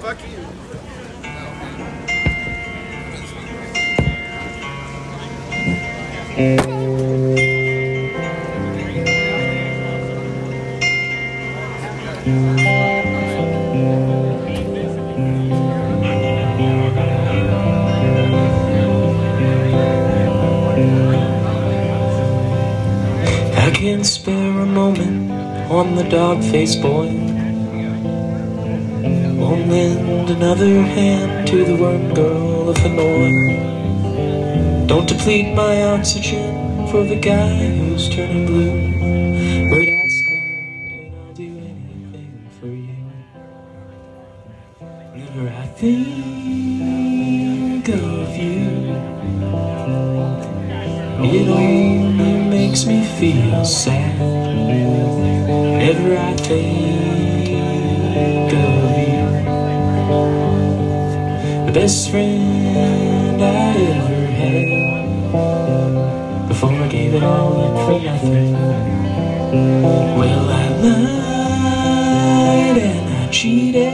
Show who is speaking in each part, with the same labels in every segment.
Speaker 1: Fuck you.
Speaker 2: I can't spare a moment on the dog face boy. Won't lend another hand to the worm girl of Hanoi. Don't deplete my oxygen for the guy who's turning blue. But ask me and I'll do anything for you. Whenever I think of you, it only makes me feel sad. Whenever I think of you, best friend I ever had. Before I gave it all up for nothing. Well, I lied and I cheated,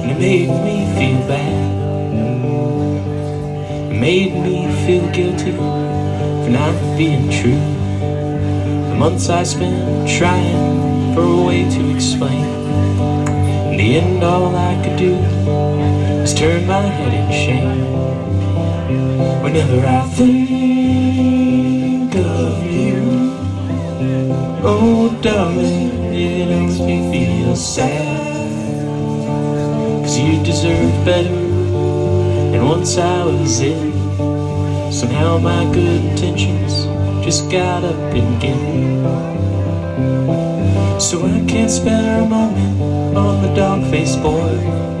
Speaker 2: and it made me feel bad. It made me feel guilty for not being true. The months I spent trying for a way to explain. In the end, all I could do was turn my head in shame. Whenever I think of you, oh darling, it makes me feel sad. Cause you deserved better, and once I was in. Somehow my good intentions just got up and again. So I can't spare a moment on the dog faced boy.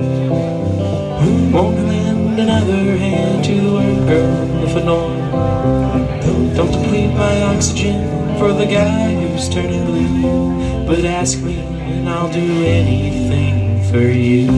Speaker 2: Won't lend another hand to the work girl of Hanoi. Don't deplete my oxygen for the guy who's turning blue. But ask me and I'll do anything for you.